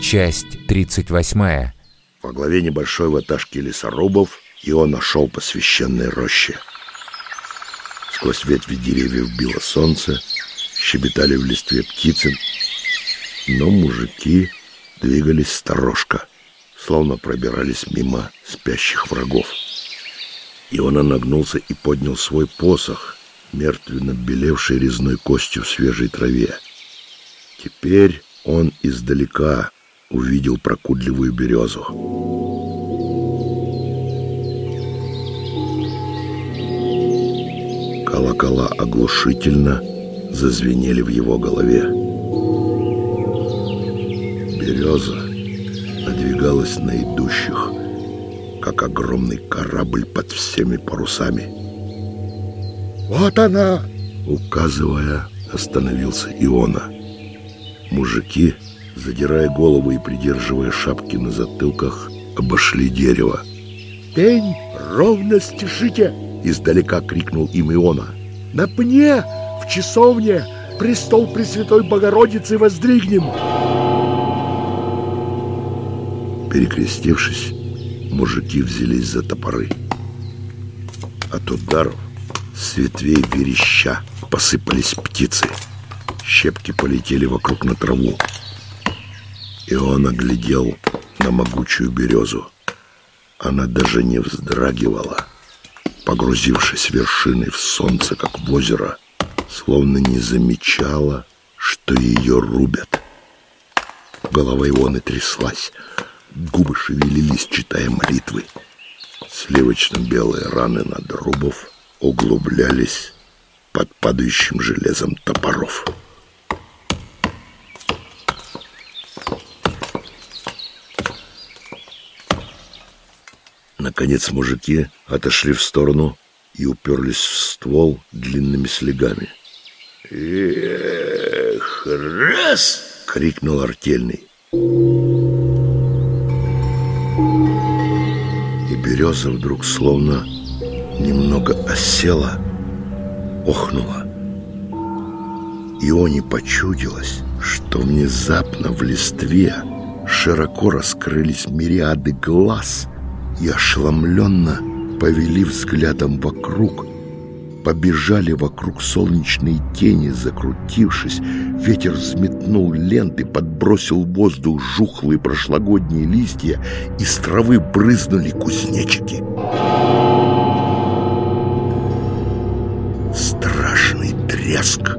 Часть 38. Во главе небольшой ваташки лесорубов он нашел по священной роще. Сквозь ветви деревьев било солнце, щебетали в листве птицы, но мужики двигались сторожко, словно пробирались мимо спящих врагов. Иона нагнулся и поднял свой посох, мертвенно белевший резной костью в свежей траве. Теперь он издалека увидел прокудливую березу. Колокола оглушительно зазвенели в его голове. Береза надвигалась на идущих, как огромный корабль под всеми парусами. «Вот она!» Указывая, остановился Иона. Мужики, задирая головы и придерживая шапки на затылках, обошли дерево. «Пень, ровно стишите!» Издалека крикнул им Иона. «На пне, в часовне, престол Пресвятой Богородицы воздригнем!» Перекрестившись, мужики взялись за топоры. От ударов с ветвей вереща посыпались птицы. Щепки полетели вокруг на траву. И он оглядел на могучую березу. Она даже не вздрагивала, погрузившись вершиной в солнце, как в озеро, словно не замечала, что ее рубят. Голова Ионы тряслась, губы шевелились, читая молитвы. Сливочно-белые раны надрубов углублялись под падающим железом топоров. Наконец мужики отошли в сторону и уперлись в ствол длинными слегами. «Эх, раз!» — крикнул артельный. И береза вдруг словно немного осела, охнула. Ионе почудилось, что внезапно в листве широко раскрылись мириады глаз и ошеломленно повели взглядом вокруг, побежали вокруг солнечные тени, закрутившись, ветер взметнул ленты, подбросил в воздух жухлые прошлогодние листья, из травы брызнули кузнечики. Страшный треск,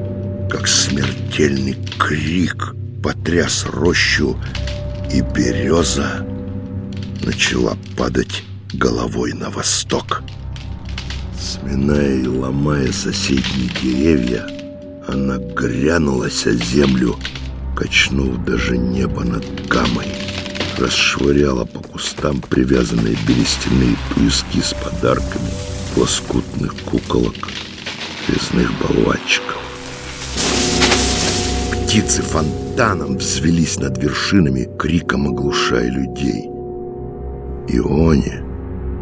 как смертельный крик, потряс рощу, и береза начала падать головой на восток. Сминая и ломая соседние деревья, она грянулась о землю, качнув даже небо над камой, расшвыряла по кустам привязанные берестяные туиски с подарками, лоскутных куколок, резных болванчиков. Птицы фонтаном взвелись над вершинами, криком оглушая людей. Ионе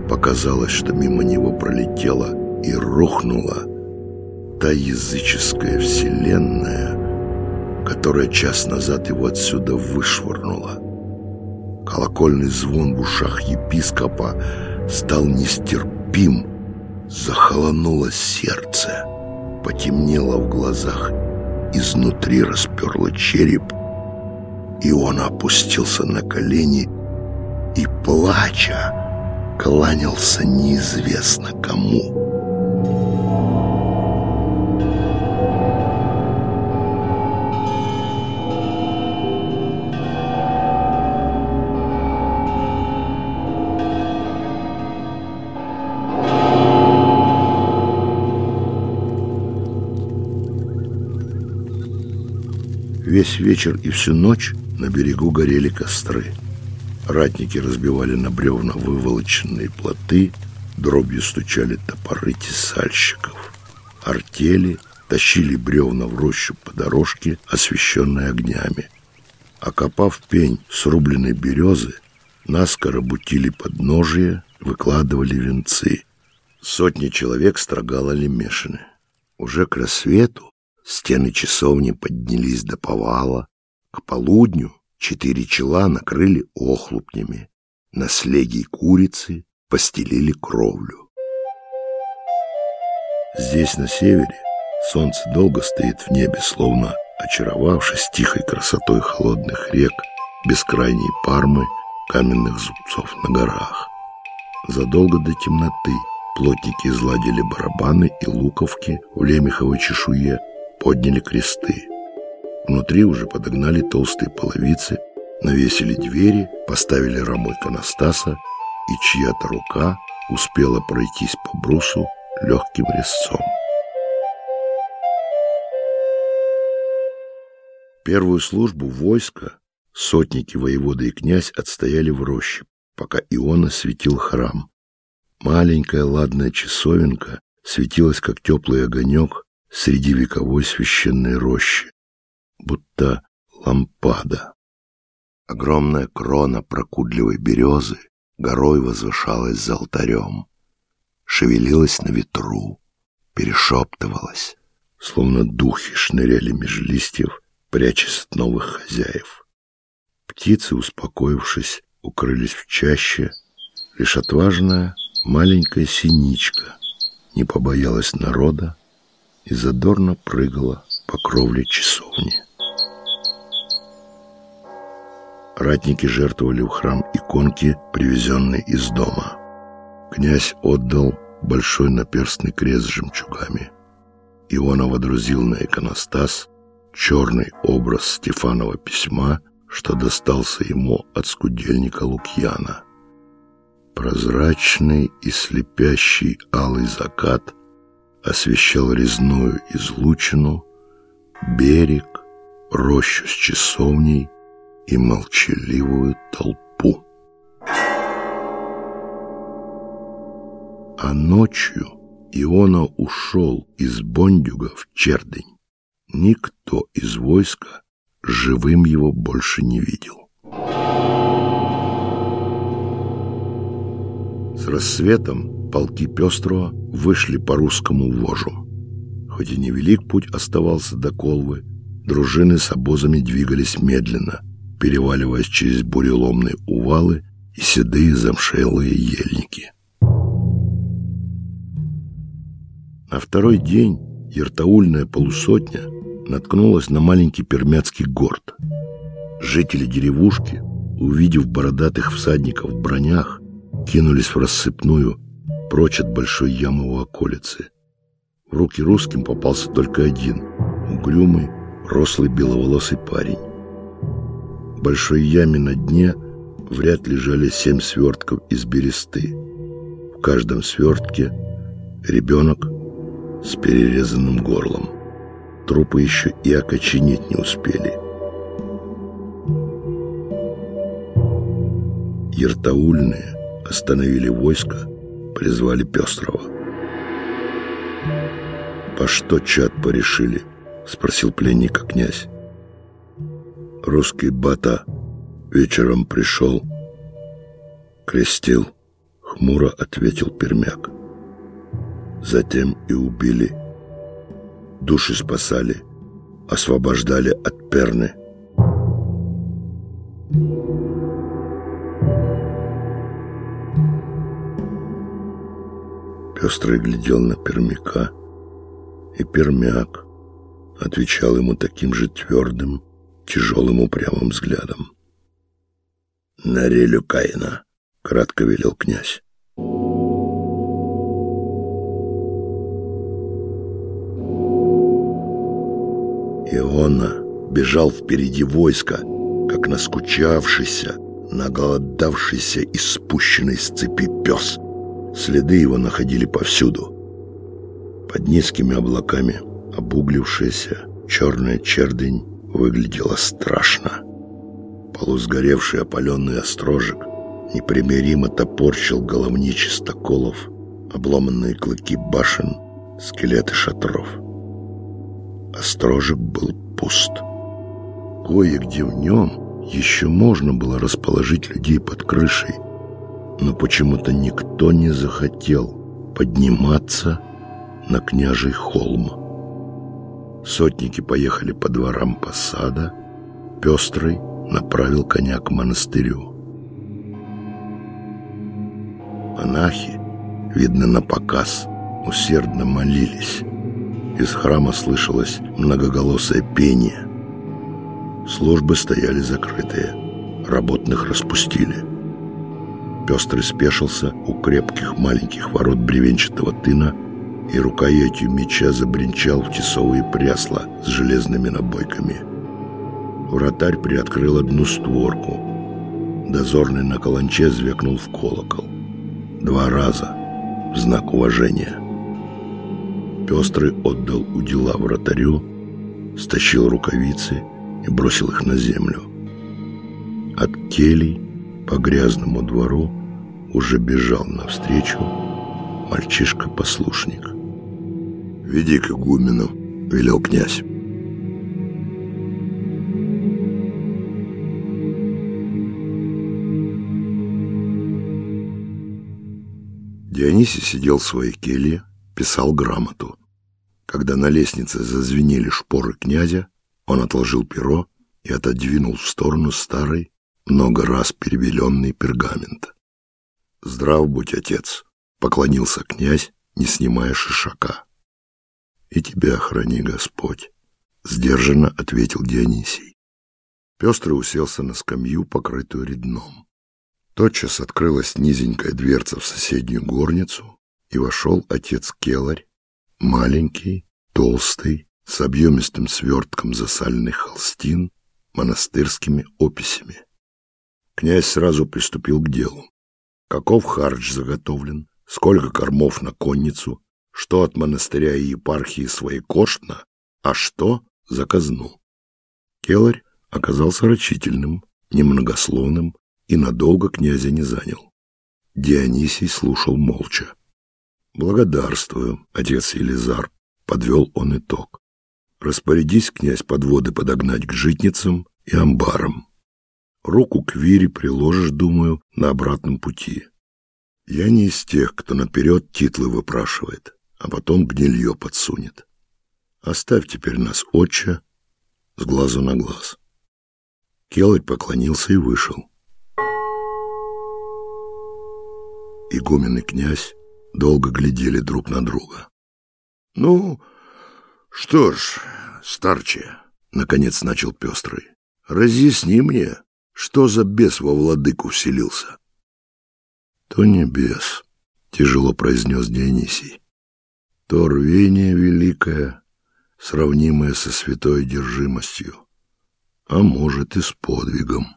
показалось, что мимо него пролетела и рухнула та языческая вселенная, которая час назад его отсюда вышвырнула. Колокольный звон в ушах епископа стал нестерпим, захолонуло сердце, потемнело в глазах, изнутри расперло череп, и он опустился на колени и, плача, кланялся неизвестно кому. Весь вечер и всю ночь на берегу горели костры. Ратники разбивали на бревна выволоченные плоты, дробью стучали топоры тесальщиков. Артели тащили бревна в рощу по дорожке, освещенной огнями. Окопав пень срубленной березы, наскоро бутили подножие, выкладывали венцы. Сотни человек строгало лемешины. Уже к рассвету стены часовни поднялись до повала. К полудню Четыре чела накрыли охлупнями, на слеге курицы постелили кровлю. Здесь, на севере, солнце долго стоит в небе, словно очаровавшись тихой красотой холодных рек, бескрайней пармы, каменных зубцов на горах. Задолго до темноты плотники изладили барабаны и луковки в лемеховой чешуе, подняли кресты. Внутри уже подогнали толстые половицы, навесили двери, поставили раму иконостаса, и чья-то рука успела пройтись по брусу легким резцом. Первую службу войска сотники, воеводы и князь отстояли в роще, пока Иона светил храм. Маленькая ладная часовенка светилась, как теплый огонек среди вековой священной рощи, будто лампада. Огромная крона прокудливой березы горой возвышалась за алтарем, шевелилась на ветру, перешептывалась, словно духи шныряли меж листьев, прячась от новых хозяев. Птицы, успокоившись, укрылись в чаще, лишь отважная маленькая синичка не побоялась народа и задорно прыгала по кровле часовни. Ратники жертвовали в храм иконки, привезенные из дома. Князь отдал большой наперстный крест с жемчугами. Иона водрузил на иконостас черный образ Стефанова письма, что достался ему от скудельника Лукьяна. Прозрачный и слепящий алый закат освещал резную излучину, берег, рощу с часовней и молчаливую толпу. А ночью Иона ушел из Бондюга в Чердень. Никто из войска живым его больше не видел. С рассветом полки Пестрого вышли по русскому вожу. Хоть и невелик путь оставался до Колвы, дружины с обозами двигались медленно, переваливаясь через буреломные увалы и седые замшелые ельники. На второй день ертаульная полусотня наткнулась на маленький пермяцкий город. Жители деревушки, увидев бородатых всадников в бронях, кинулись в рассыпную, прочь от большой ямы у околицы. Руки русским попался только один — угрюмый, рослый беловолосый парень. В большой яме на дне в ряд лежали семь свертков из бересты. В каждом свертке ребенок с перерезанным горлом. Трупы еще и окоченеть не успели. Ертаульные остановили войско, призвали Пестрова. «По что чат порешили?» — спросил пленника князь. Русский бата вечером пришел, крестил, хмуро ответил пермяк. Затем и убили. Души спасали, освобождали от перны. Пестрый глядел на пермяка, и пермяк отвечал ему таким же твердым, тяжелым упрямым взглядом. «На релю Каина», — кратко велел князь. Иона бежал впереди войска, как наскучавшийся, наголодавшийся и спущенный с цепи пес. Следы его находили повсюду. Под низкими облаками обуглившаяся черная чердень выглядела страшно. Полусгоревший опаленный острожек непримиримо топорщил головни чистоколов, обломанные клыки башен, скелеты шатров. Острожек был пуст. Кое-где в нем еще можно было расположить людей под крышей, но почему-то никто не захотел подниматься на княжий холм. Сотники поехали по дворам посада, Пестрый направил коня к монастырю. Монахи, видно на показ, усердно молились. Из храма слышалось многоголосое пение. Службы стояли закрытые, работных распустили. Пестрый спешился у крепких маленьких ворот бревенчатого тына и рукоятью меча забринчал в тесовые прясла с железными набойками. Вратарь приоткрыл одну створку. Дозорный на каланче звякнул в колокол. Два раза в знак уважения. Пестрый отдал удила вратарю, стащил рукавицы и бросил их на землю. От келей по грязному двору уже бежал навстречу мальчишка-послушник. «Веди к игумену», — велел князь. Дионисий сидел в своей келье, писал грамоту. Когда на лестнице зазвенели шпоры князя, он отложил перо и отодвинул в сторону старый, много раз перебеленный пергамент. «Здрав будь, отец!» — поклонился князь, не снимая шишака. «И тебя храни Господь!» — сдержанно ответил Дионисий. Пестрый уселся на скамью, покрытую редном. Тотчас открылась низенькая дверца в соседнюю горницу, и вошел отец Келарь, маленький, толстый, с объемистым свертком засальных холстин, монастырскими описями. Князь сразу приступил к делу. Каков хардж заготовлен, сколько кормов на конницу, что от монастыря и епархии своей коштно, а что за казну. Келарь оказался рачительным, немногословным, и надолго князя не занял. Дионисий слушал молча. «Благодарствую, отец Елизар», — подвел он итог. «Распорядись, князь, подводы подогнать к житницам и амбарам. Руку к Вире приложишь, думаю, на обратном пути. Я не из тех, кто наперед титлы выпрашивает, а потом гнилье подсунет. Оставь теперь нас, отче, с глазу на глаз». Келарь поклонился и вышел. игумен и князь долго глядели друг на друга. — Ну, что ж, старче, — наконец начал Пестрый, — разъясни мне, что за бес во владыку вселился? — То не бес, — тяжело произнес Дионисий, — то рвение великое, сравнимое со святой держимостью, а может и с подвигом.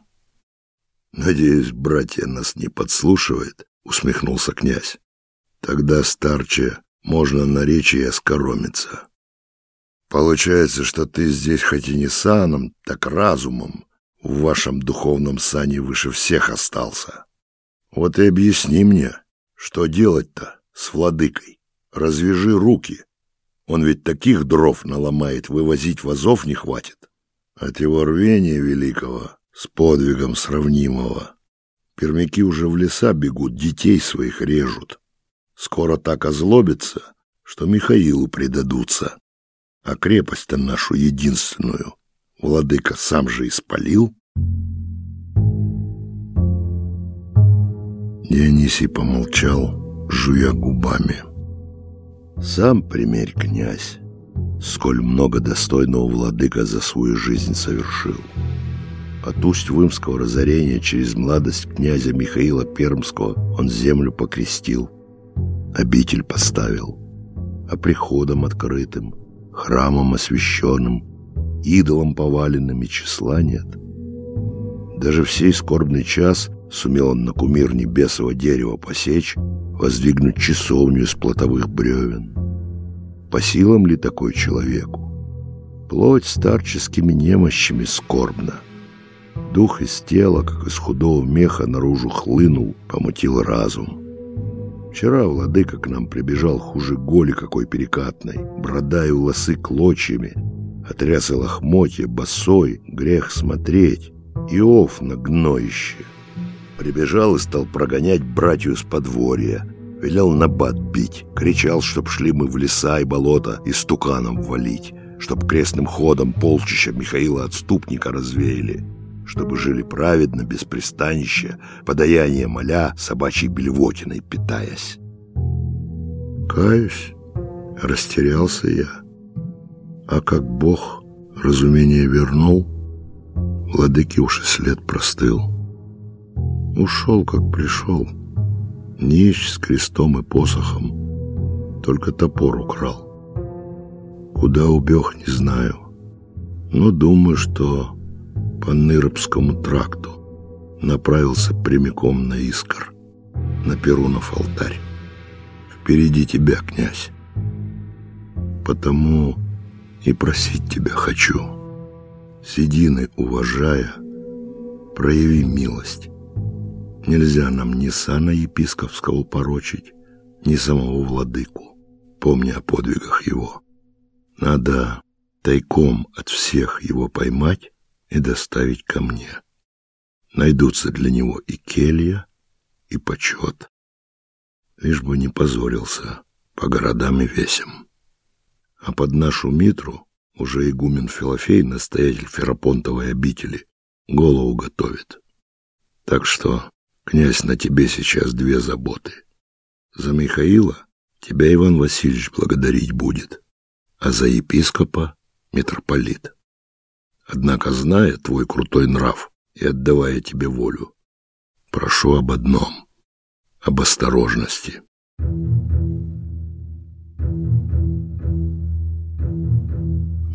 Надеюсь, братья нас не подслушивает усмехнулся князь. Тогда, старче, можно на речи и оскоромиться. Получается, что ты здесь хоть и не саном, так разумом в вашем духовном сане выше всех остался. Вот и объясни мне, что делать-то с владыкой. Развяжи руки. Он ведь таких дров наломает, вывозить вазов не хватит. От его рвения великого с подвигом сравнимого Пермяки уже в леса бегут, детей своих режут. Скоро так озлобятся, что Михаилу предадутся. А крепость-то нашу единственную владыка сам же испалил. Дионисий помолчал, жуя губами. Сам примерь, князь, сколь много достойного владыка за свою жизнь совершил. От Усть-Вымского разорения через младость князя Михаила Пермского он землю покрестил, обитель поставил, а приходом открытым, храмом освященным, идолом поваленным и числа нет. Даже в сей скорбный час сумел он на кумир небесного дерева посечь, воздвигнуть часовню из плотовых бревен. По силам ли такой человеку? Плоть старческими немощами скорбна — Дух из тела, как из худого меха, наружу хлынул, помутил разум. Вчера владыка к нам прибежал хуже голи какой перекатной, борода и лосы клочьями, отряс и лохмотья, босой, грех смотреть, Иов на гноище. Прибежал и стал прогонять братью с подворья, велел на бат бить, кричал, чтоб шли мы в леса и болота и стуканом валить, чтоб крестным ходом полчища Михаила Отступника развеяли чтобы жили праведно, без пристанища, подаяние моля, собачьей блевотиной питаясь. Каюсь, растерялся я. А как Бог разумение вернул, владыке уж и след простыл. Ушел, как пришел, нищ с крестом и посохом, только топор украл. Куда убег, не знаю, но думаю, что по Ныропскому тракту направился прямиком на Искор, на Перунов алтарь. Впереди тебя, князь. Потому и просить тебя хочу. Седины уважая, прояви милость. Нельзя нам ни сана епископского порочить, ни самого владыку, помня о подвигах его. Надо тайком от всех его поймать и доставить ко мне. Найдутся для него и келья, и почет. Лишь бы не позорился по городам и весям. А под нашу Митру уже игумен Филофей, настоятель Ферапонтовой обители, голову готовит. Так что, князь, на тебе сейчас две заботы. За Михаила тебя Иван Васильевич благодарить будет, а за епископа — митрополит. Однако, зная твой крутой нрав и отдавая тебе волю, прошу об одном — об осторожности.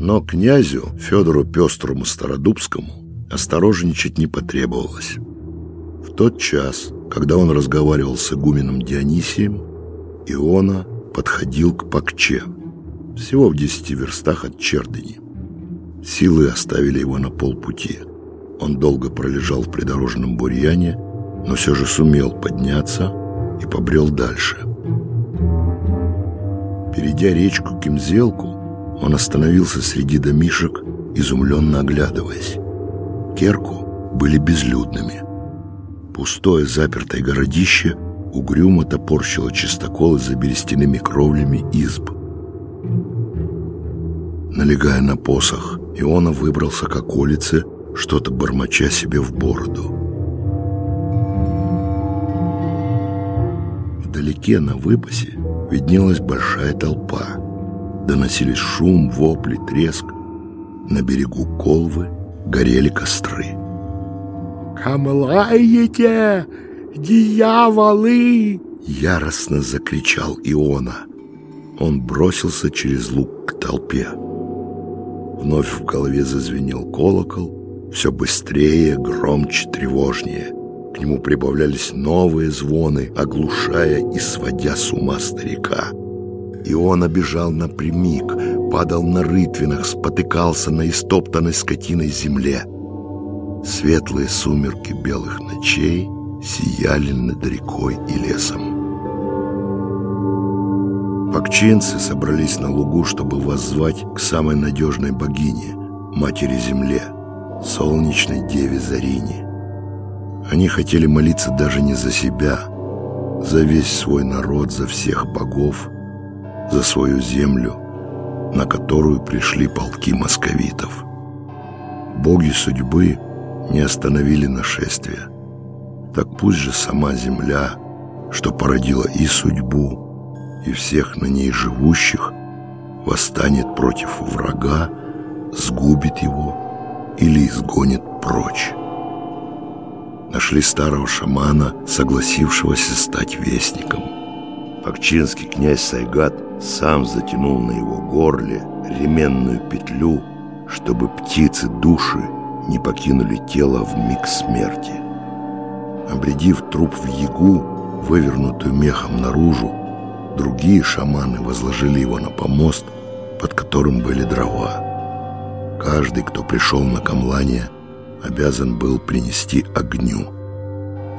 Но князю Федору Пестрому Стародубскому осторожничать не потребовалось. Тот час, когда он разговаривал с игуменом Дионисием, Иона подходил к Пакче, всего в десяти верстах от Чердыни. Силы оставили его на полпути. Он долго пролежал в придорожном бурьяне, но все же сумел подняться и побрел дальше. Перейдя речку Кимзелку, он остановился среди домишек, изумленно оглядываясь. Керку были безлюдными. Пустое запертое городище угрюмо топорщило чистоколы за берестяными кровлями изб. Налегая на посох, Иона выбрался к околице, что-то бормоча себе в бороду. Вдалеке на выпасе виднелась большая толпа. Доносились шум, вопли, треск. На берегу Колвы горели костры. «Камлаете, дьяволы!» Яростно закричал Иона. Он бросился через луг к толпе. Вновь в голове зазвенел колокол, все быстрее, громче, тревожнее. К нему прибавлялись новые звоны, оглушая и сводя с ума старика. И он обежал напрямик, падал на рытвинах, спотыкался на истоптанной скотиной земле. Светлые сумерки белых ночей сияли над рекой и лесом. Пакчинцы собрались на лугу, чтобы воззвать к самой надежной богине, Матери Земле, солнечной Деве Зарине. Они хотели молиться даже не за себя, за весь свой народ, за всех богов, за свою землю, на которую пришли полки московитов. Боги судьбы не остановили нашествие. Так пусть же сама земля, что породила и судьбу, и всех на ней живущих, восстанет против врага, сгубит его или изгонит прочь. Нашли старого шамана, согласившегося стать вестником. Пакчинский князь Сайгат сам затянул на его горле ременную петлю, чтобы птицы души не покинули тело в миг смерти. Обредив труп в ягу, вывернутую мехом наружу, другие шаманы возложили его на помост, под которым были дрова. Каждый, кто пришел на камлание, обязан был принести огню.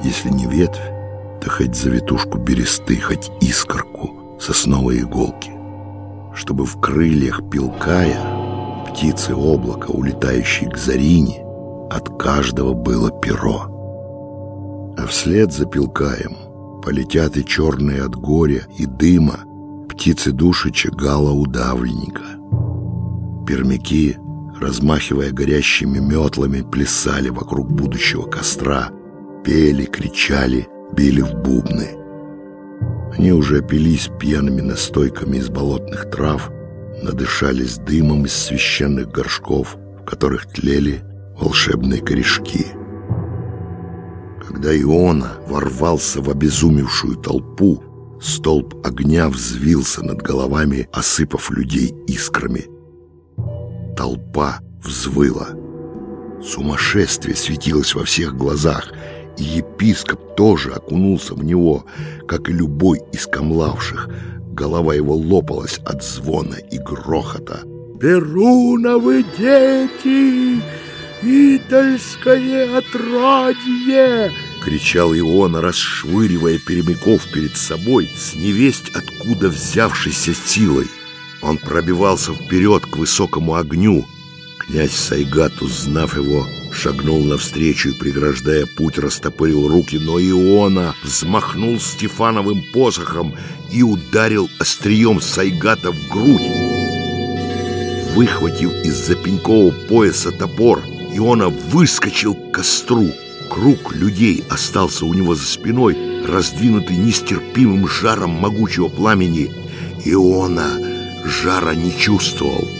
Если не ветвь, то хоть завитушку бересты, хоть искорку сосновой иголки, чтобы в крыльях пилкая птицы облака, улетающей к Зарине, от каждого было перо. А вслед за пилкаем полетят и черные от горя и дыма птицы души чагала удавленника. Пермяки размахивая горящими метлами, плясали вокруг будущего костра, пели, кричали, били в бубны. Они уже опились пьяными настойками из болотных трав, надышались дымом из священных горшков, в которых тлели волшебные корешки. Когда Иона ворвался в обезумевшую толпу, столб огня взвился над головами, осыпав людей искрами. Толпа взвыла. Сумасшествие светилось во всех глазах, и епископ тоже окунулся в него, как и любой из камлавших. Голова его лопалась от звона и грохота. «Перуновы дети! Идольское отродье!» кричал Иона, расшвыривая перемяков перед собой с невесть откуда взявшейся силой. Он пробивался вперед к высокому огню. Князь Сайгат, узнав его, шагнул навстречу и, преграждая путь, растопырил руки, но Иона взмахнул Стефановым посохом и ударил острием Сайгата в грудь. Выхватив из-за пенькового пояса топор, Иона выскочил к костру. Круг людей остался у него за спиной, раздвинутый нестерпимым жаром могучего пламени. Иона жара не чувствовал.